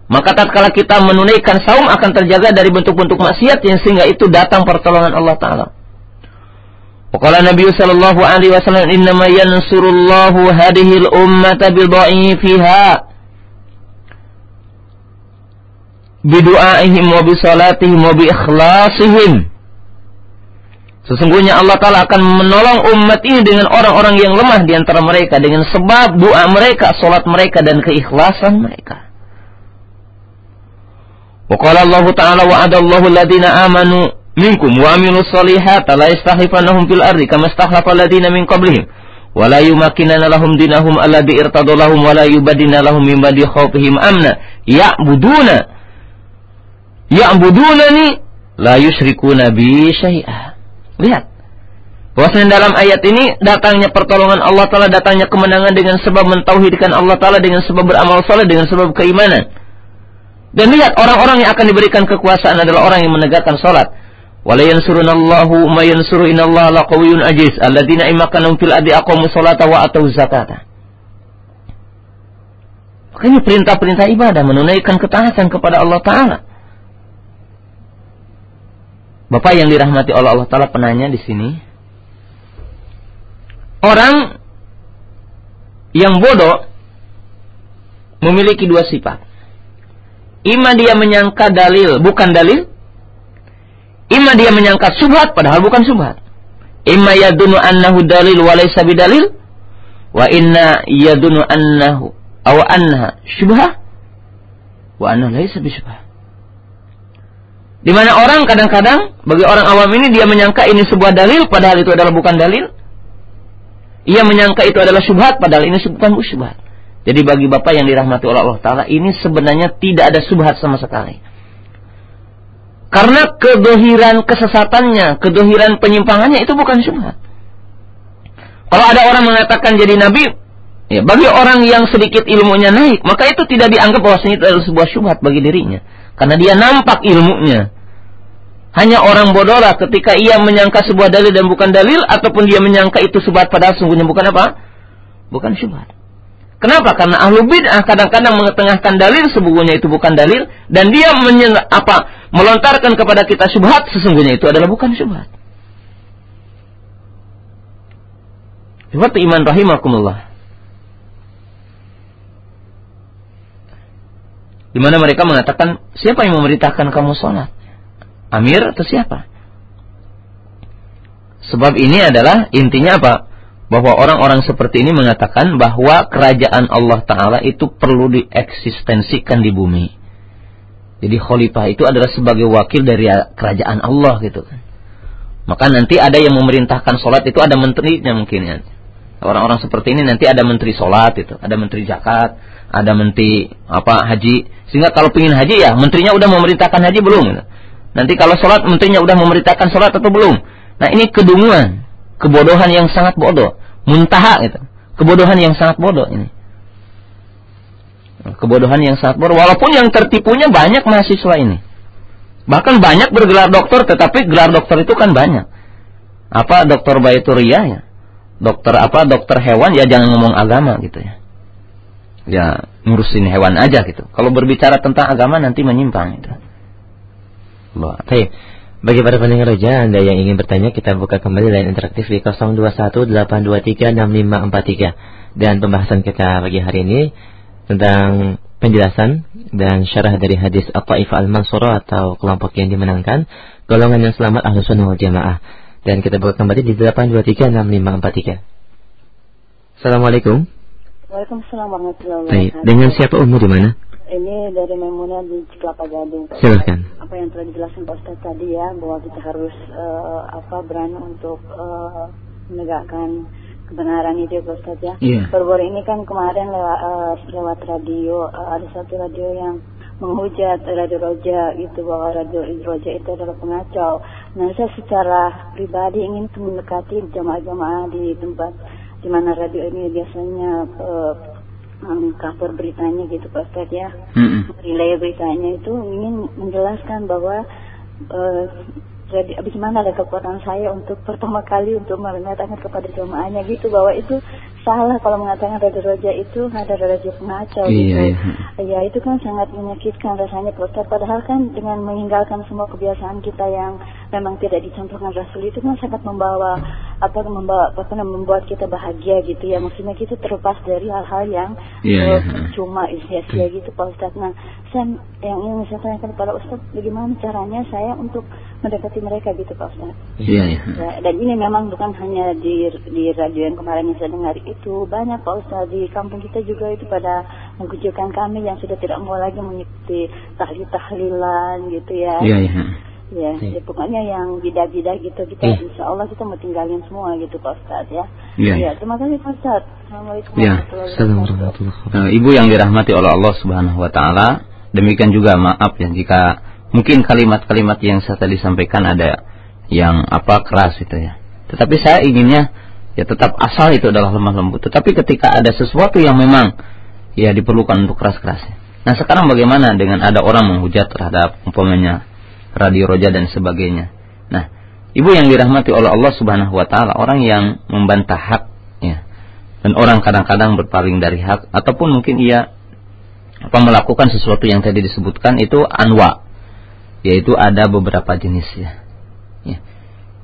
Maka tatkala kita menunaikan saum akan terjaga dari bentuk-bentuk maksiat yang sehingga itu datang pertolongan Allah Taala. Wakala Nabi Sallallahu Alaihi Wasallam Innama yansurullahu hadihil ummata bil fiha bidu'aihim wa bisalatihim wa bi ikhlasihim Sesungguhnya Allah Ta'ala akan menolong umat ini dengan orang-orang yang lemah di antara mereka. Dengan sebab doa mereka, solat mereka, dan keikhlasan mereka. Wa qala Allah Ta'ala wa'adallahu alladhina amanu minkum wa amilu salihata la yastahlifannahum fil ardi kama istahlafa alladhina min qablihim wa la yumakkinana lahum dinahum alladhi irtadu lahum wa la yubadina lahum min ba'di khawfihim amna ya'buduna ya'budunani la yushrikuna bi syai'ah Lihat. Bahwasanya dalam ayat ini datangnya pertolongan Allah Ta'ala, datangnya kemenangan dengan sebab mentauhidkan Allah Ta'ala, dengan sebab beramal soleh, dengan sebab keimanan. Dan lihat orang-orang yang akan diberikan kekuasaan adalah orang yang menegakkan sholat. Wala yansurunallahu ma yansuru inallaha laqawiyyun ajiz alladziina imakanahum fil ardi aqamu sholata wa atau zakata. Makanya perintah-perintah ibadah menunaikan ketaatan kepada Allah Ta'ala. Bapak yang dirahmati oleh Allah Taala penanya di sini. Orang yang bodoh memiliki dua sifat. Ima dia menyangka dalil bukan dalil. Ima dia menyangka subhat padahal bukan subhat. Ima yadunu annahu dalil wa laysa bidalil. Wa inna yadunu annahu aw annaha syubhah wa annahu laysa bisyubhah. Di mana orang kadang-kadang bagi orang awam ini dia menyangka ini sebuah dalil padahal itu adalah bukan dalil. Ia menyangka itu adalah syubhat padahal ini bukan syubhat. Jadi bagi Bapak yang dirahmati oleh Allah Ta'ala ini sebenarnya tidak ada subhat sama sekali. Karena kedohiran kesesatannya, kedohiran penyimpangannya itu bukan syubhat. Kalau ada orang mengatakan jadi nabi, ya bagi orang yang sedikit ilmunya naik, maka itu tidak dianggap bahwasanya itu adalah sebuah syubhat bagi dirinya. Karena dia nampak ilmunya. Hanya orang bodohlah ketika ia menyangka sebuah dalil dan bukan dalil ataupun dia menyangka itu subhat padahal sungguhnya bukan apa? Bukan syubhat. Kenapa? Karena ahlu bid'ah kadang-kadang mengetengahkan dalil sesungguhnya itu bukan dalil dan dia apa melontarkan kepada kita syubhat sesungguhnya itu adalah bukan syubhat. Seperti iman rahimakumullah. Di mana mereka mengatakan, siapa yang memerintahkan kamu sholat? Amir atau siapa? Sebab ini adalah intinya apa? Bahwa orang-orang seperti ini mengatakan bahwa kerajaan Allah Ta'ala itu perlu dieksistensikan di bumi. Jadi khalifah itu adalah sebagai wakil dari kerajaan Allah gitu kan. Maka nanti ada yang memerintahkan sholat itu ada menterinya mungkin ya. Orang-orang seperti ini nanti ada menteri sholat itu, ada menteri zakat, ada menteri apa haji. Sehingga kalau pingin haji ya menterinya udah memerintahkan haji belum? Gitu. Nanti kalau sholat menterinya udah memerintahkan sholat atau belum? Nah ini kedunguan, kebodohan yang sangat bodoh, muntaha gitu. Kebodohan yang sangat bodoh ini. Kebodohan yang sangat bodoh. Walaupun yang tertipunya banyak mahasiswa ini. Bahkan banyak bergelar dokter, tetapi gelar dokter itu kan banyak. Apa dokter Baituria ya? Dokter apa? Dokter hewan ya jangan ngomong agama gitu ya. Ya ngurusin hewan aja gitu. Kalau berbicara tentang agama nanti menyimpang gitu. Baik. Bagi para pendengar roja, Anda yang ingin bertanya, kita buka kembali line interaktif di 0218236543. Dan pembahasan kita pagi hari ini tentang penjelasan dan syarah dari hadis At-Taif Al-Mansurah atau kelompok yang dimenangkan, golongan yang selamat ahlu sunnah wal jamaah. Dan kita buka kembali di 8236543. Assalamualaikum. Waalaikumsalam warahmatullahi wabarakatuh. Dengan siapa umur di mana? Ini dari Memunah di Kelapa Gading. Silakan. Apa yang telah dijelaskan Pak Ustaz tadi ya bahwa kita harus uh, apa berani untuk uh, menegakkan kebenaran itu ya Pak Ustaz ya. Yeah. Baru-baru ini kan kemarin lewat uh, lewat radio uh, ada satu radio yang menghujat radio Roja gitu bahwa radio Roja itu adalah pengacau. Nah saya secara pribadi ingin mendekati jamaah-jamaah di tempat di mana radio ini biasanya uh, cover beritanya gitu Pak Ustadz ya Mm-mm. relay beritanya itu ingin menjelaskan bahwa uh, jadi bagaimana ada kekuatan saya untuk pertama kali untuk mengatakan kepada jemaahnya gitu bahwa itu salah kalau mengatakan Raja Roja itu ada Raja pengacau Iya, gitu. iya. Ya itu kan sangat menyakitkan rasanya Pak. Padahal kan dengan meninggalkan semua kebiasaan kita yang memang tidak dicontohkan Rasul itu kan sangat membawa apa membawa apa membuat kita bahagia gitu ya. Maksudnya kita terlepas dari hal-hal yang Iya, iya. cuma sia-sia gitu Pak Ustadz. Nah, saya yang ingin saya tanyakan kepada Ustadz bagaimana caranya saya untuk mendekati mereka gitu Pak Ustadz. Iya, iya. Ya, dan ini memang bukan hanya di di radio yang kemarin yang saya dengar itu banyak Pak Ustadz di kampung kita juga itu pada mengucilkan kami yang sudah tidak mau lagi mengikuti tahlil tahlilan gitu ya. Iya, iya. Ya, Iya. ya, pokoknya yang bidah-bidah gitu kita Iya. insya Allah kita mau tinggalin semua gitu Pak Ustadz ya. Iya. Ya, terima kasih Pak Ustadz. Assalamualaikum Iya. warahmatullahi wabarakatuh. Eh, ibu yang dirahmati oleh Allah Subhanahu wa taala, demikian juga maaf ya jika mungkin kalimat-kalimat yang saya tadi sampaikan ada yang apa keras itu ya. Tetapi saya inginnya ya tetap asal itu adalah lemah lembut. Tetapi ketika ada sesuatu yang memang ya diperlukan untuk keras-kerasnya. Nah, sekarang bagaimana dengan ada orang menghujat terhadap umpamanya radio roja dan sebagainya. Nah, ibu yang dirahmati oleh Allah Subhanahu wa taala, orang yang membantah hak ya. Dan orang kadang-kadang berpaling dari hak ataupun mungkin ia apa melakukan sesuatu yang tadi disebutkan itu anwa yaitu ada beberapa jenis ya. ya.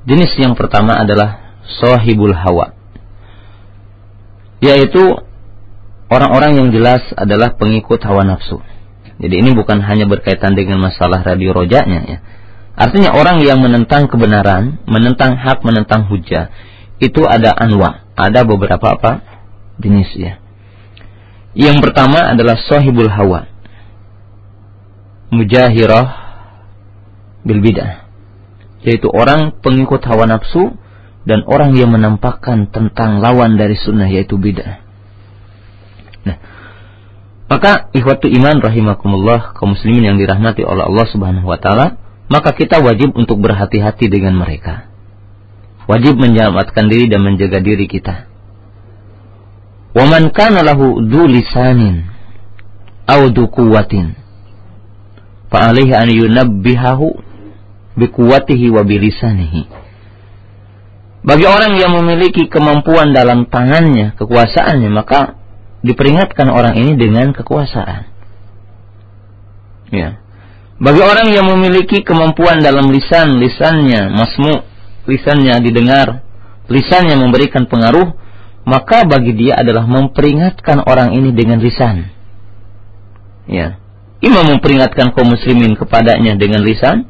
Jenis yang pertama adalah sohibul hawa yaitu orang-orang yang jelas adalah pengikut hawa nafsu. Jadi ini bukan hanya berkaitan dengan masalah radio rojanya ya. Artinya orang yang menentang kebenaran, menentang hak, menentang hujah itu ada anwa, ada beberapa apa jenis ya. Yang pertama adalah sohibul hawa. Mujahirah bil bidah. Yaitu orang pengikut hawa nafsu dan orang yang menampakkan tentang lawan dari sunnah yaitu bidah. Nah, maka ikhwatu iman rahimakumullah kaum muslimin yang dirahmati oleh Allah Subhanahu wa taala, maka kita wajib untuk berhati-hati dengan mereka. Wajib menyelamatkan diri dan menjaga diri kita. Wa man kana lahu du lisanin aw du quwwatin fa alaihi an yunabbihahu bi quwwatihi wa bi lisanihi. Bagi orang yang memiliki kemampuan dalam tangannya, kekuasaannya, maka diperingatkan orang ini dengan kekuasaan. Ya. Bagi orang yang memiliki kemampuan dalam lisan, lisannya masmu, lisannya didengar, lisannya memberikan pengaruh, maka bagi dia adalah memperingatkan orang ini dengan lisan. Ya. Imam memperingatkan kaum muslimin kepadanya dengan lisan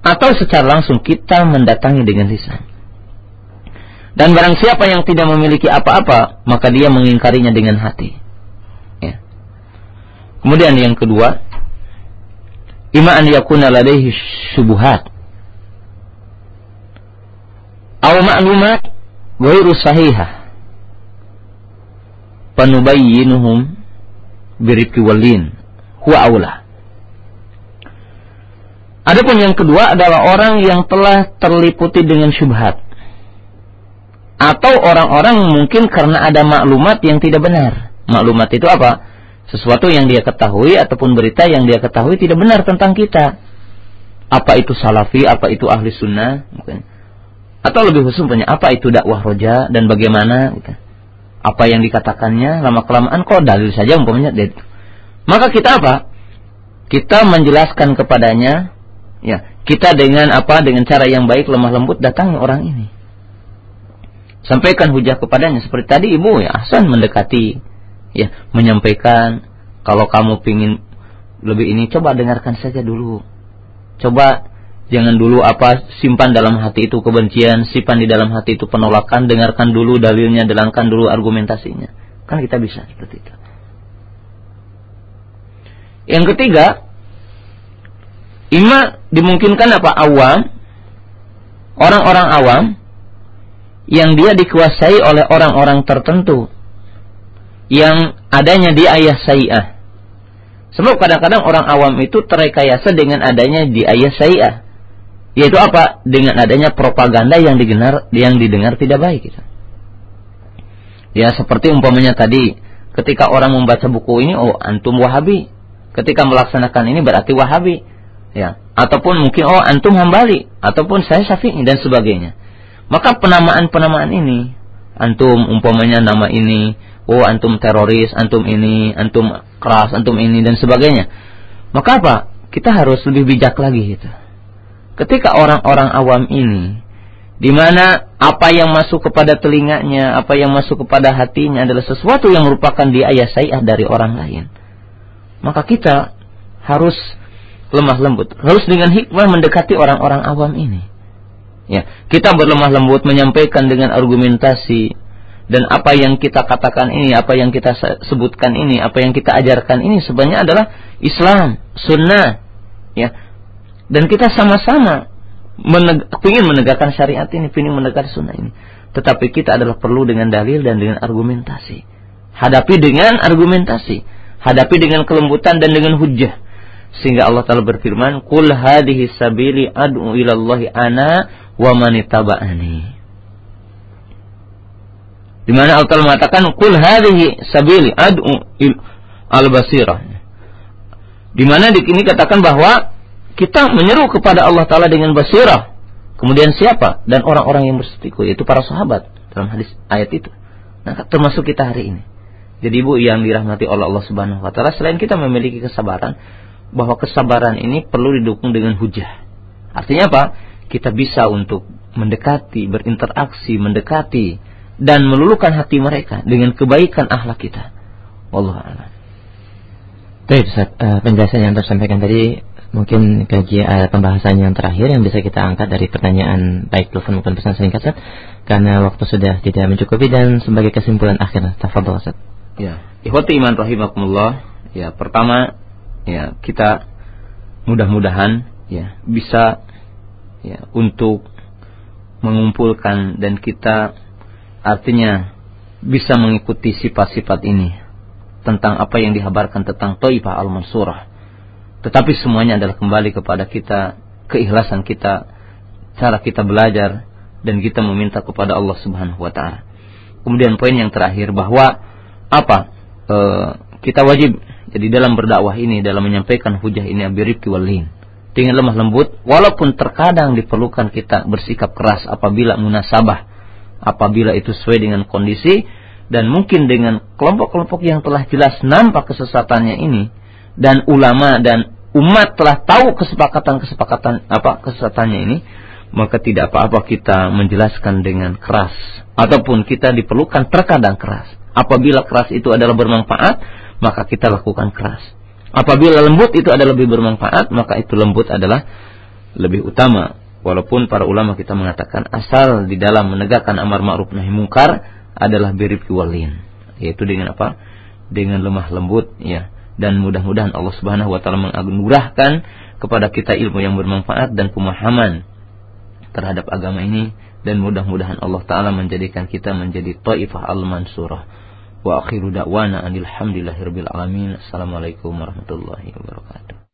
atau secara langsung kita mendatangi dengan lisan. Dan barang siapa yang tidak memiliki apa-apa, maka dia mengingkarinya dengan hati. Ya. Kemudian yang kedua, ima an yakuna ladaihi syubuhat aw ma'lumat ghairu sahihah panubayyinuhum birifki walin huwa aula Adapun yang kedua adalah orang yang telah terliputi dengan syubhat. Atau orang-orang mungkin karena ada maklumat yang tidak benar. Maklumat itu apa? Sesuatu yang dia ketahui ataupun berita yang dia ketahui tidak benar tentang kita. Apa itu salafi, apa itu ahli sunnah, mungkin. Atau lebih khusus punya apa itu dakwah roja dan bagaimana, gitu. Apa yang dikatakannya lama kelamaan kok dalil saja umpamanya. Maka kita apa? Kita menjelaskan kepadanya Ya, kita dengan apa? Dengan cara yang baik, lemah lembut datangi orang ini. Sampaikan hujah kepadanya seperti tadi ibu ya, Hasan mendekati ya, menyampaikan kalau kamu pingin lebih ini coba dengarkan saja dulu. Coba jangan dulu apa simpan dalam hati itu kebencian, simpan di dalam hati itu penolakan, dengarkan dulu dalilnya, dengarkan dulu argumentasinya. Kan kita bisa seperti itu. Yang ketiga, Ima dimungkinkan apa awam orang-orang awam yang dia dikuasai oleh orang-orang tertentu yang adanya di ayah sayyah. Sebab kadang-kadang orang awam itu terekayasa dengan adanya di ayah sayyah. Yaitu apa? Dengan adanya propaganda yang didengar yang didengar tidak baik gitu. Ya seperti umpamanya tadi ketika orang membaca buku ini oh antum wahabi. Ketika melaksanakan ini berarti wahabi ya ataupun mungkin oh antum hambali ataupun saya syafi'i dan sebagainya maka penamaan-penamaan ini antum umpamanya nama ini oh antum teroris antum ini antum keras antum ini dan sebagainya maka apa kita harus lebih bijak lagi gitu ketika orang-orang awam ini di mana apa yang masuk kepada telinganya, apa yang masuk kepada hatinya adalah sesuatu yang merupakan di ayah saya dari orang lain. Maka kita harus lemah lembut. Harus dengan hikmah mendekati orang-orang awam ini. Ya, kita berlemah lembut menyampaikan dengan argumentasi dan apa yang kita katakan ini, apa yang kita sebutkan ini, apa yang kita ajarkan ini sebenarnya adalah Islam, sunnah. Ya. Dan kita sama-sama meneg ingin menegakkan syariat ini, ingin menegakkan sunnah ini. Tetapi kita adalah perlu dengan dalil dan dengan argumentasi. Hadapi dengan argumentasi. Hadapi dengan kelembutan dan dengan hujah sehingga Allah Taala berfirman, "Qul hadhihi sabili ad'u ila Allah ana wa man ittaba'ani." Di mana Allah mengatakan, "Qul hadhihi sabili ad'u al-basirah." Di mana di sini katakan bahwa kita menyeru kepada Allah Taala dengan basirah. Kemudian siapa? Dan orang-orang yang bersetiku yaitu para sahabat dalam hadis ayat itu. Nah, termasuk kita hari ini. Jadi ibu yang dirahmati oleh Allah Subhanahu wa taala selain kita memiliki kesabaran, bahwa kesabaran ini perlu didukung dengan hujah. Artinya apa? Kita bisa untuk mendekati, berinteraksi, mendekati dan melulukan hati mereka dengan kebaikan akhlak kita. Wallahu a'lam. Baik, uh, penjelasan yang tersampaikan tadi mungkin kaji uh, pembahasan yang terakhir yang bisa kita angkat dari pertanyaan baik telepon maupun pesan singkat Ustaz karena waktu sudah tidak mencukupi dan sebagai kesimpulan akhir tafadhol Ustaz. Ya, ikhwati iman rahimakumullah. Ya, pertama ya kita mudah-mudahan ya bisa ya untuk mengumpulkan dan kita artinya bisa mengikuti sifat-sifat ini tentang apa yang dihabarkan tentang Taifah al-Mansurah. Tetapi semuanya adalah kembali kepada kita, keikhlasan kita, cara kita belajar dan kita meminta kepada Allah Subhanahu wa taala. Kemudian poin yang terakhir bahwa apa? E, kita wajib jadi dalam berdakwah ini, dalam menyampaikan hujah ini abiribki walin. Dengan lemah lembut, walaupun terkadang diperlukan kita bersikap keras apabila munasabah, apabila itu sesuai dengan kondisi, dan mungkin dengan kelompok-kelompok yang telah jelas nampak kesesatannya ini, dan ulama dan umat telah tahu kesepakatan-kesepakatan apa kesesatannya ini, maka tidak apa-apa kita menjelaskan dengan keras ataupun kita diperlukan terkadang keras. Apabila keras itu adalah bermanfaat, maka kita lakukan keras. Apabila lembut itu adalah lebih bermanfaat, maka itu lembut adalah lebih utama. Walaupun para ulama kita mengatakan asal di dalam menegakkan amar ma'ruf nahi mungkar adalah birib walin. Yaitu dengan apa? Dengan lemah lembut ya. Dan mudah-mudahan Allah Subhanahu wa taala menganugerahkan kepada kita ilmu yang bermanfaat dan pemahaman terhadap agama ini dan mudah-mudahan Allah taala menjadikan kita menjadi taifah al-mansurah. Wa akhiru da'wana alhamdulillahirabbil alamin. Assalamualaikum warahmatullahi wabarakatuh.